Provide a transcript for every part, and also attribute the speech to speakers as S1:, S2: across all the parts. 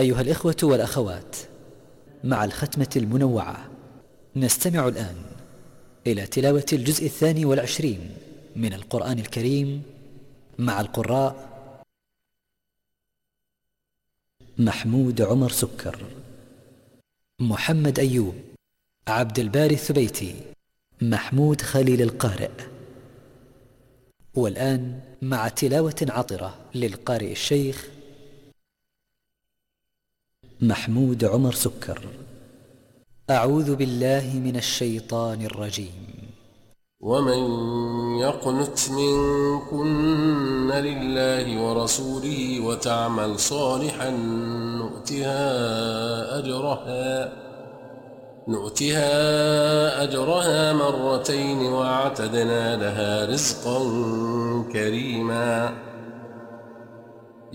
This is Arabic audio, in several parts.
S1: أيها الإخوة والأخوات مع الختمة المنوعة نستمع الآن إلى تلاوة الجزء الثاني والعشرين من القرآن الكريم مع القراء محمود عمر سكر محمد أيوب عبد الباري الثبيتي محمود خليل القارئ. والآن مع تلاوة عطرة للقارئ الشيخ محمود عمر سكر. أعوذ بالله من الشيطان الرجيم.
S2: ومن يقنت منكن لله ورسوله وتعمل صالحا نؤتها أجرها نؤتها أجرها مرتين وأعتدنا لها رزقا كريما.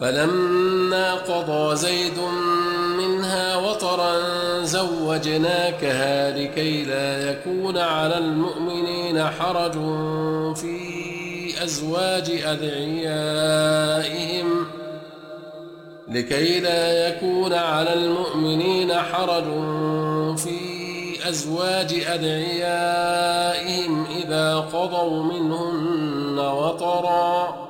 S2: فلما قضى زيد منها وطرا زوجناكها لكي لا يكون على المؤمنين حرج في أزواج أدعيائهم لكي لا يكون على المؤمنين حرج في أزواج أدعيائهم إذا قضوا منهن وطرا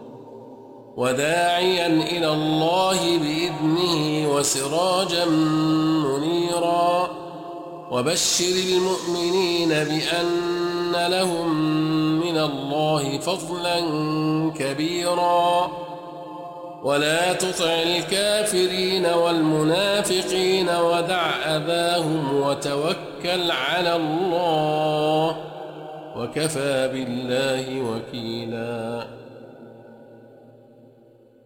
S2: وداعيا إلى الله بإذنه وسراجا منيرا. وبشر المؤمنين بأن لهم من الله فضلا كبيرا. ولا تطع الكافرين والمنافقين ودع أباهم وتوكل على الله. وكفى بالله وكيلاً.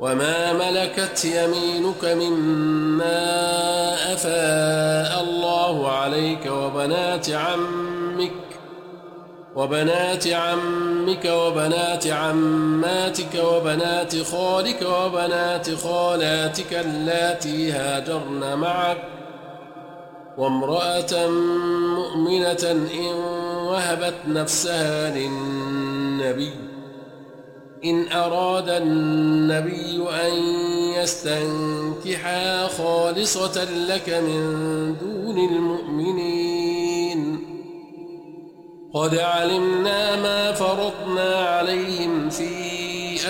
S2: وما ملكت يمينك مما أفاء الله عليك وبنات عمك وبنات عمك وبنات عماتك وبنات خالك وبنات خالاتك اللاتي هاجرن معك وامرأة مؤمنة إن وهبت نفسها للنبي إن أراد النبي أن يستنكحا خالصة لك من دون المؤمنين. قد علمنا ما فرضنا عليهم في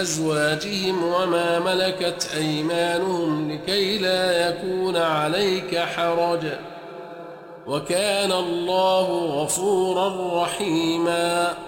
S2: أزواجهم وما ملكت أيمانهم لكي لا يكون عليك حرج. وكان الله غفورا رحيماً.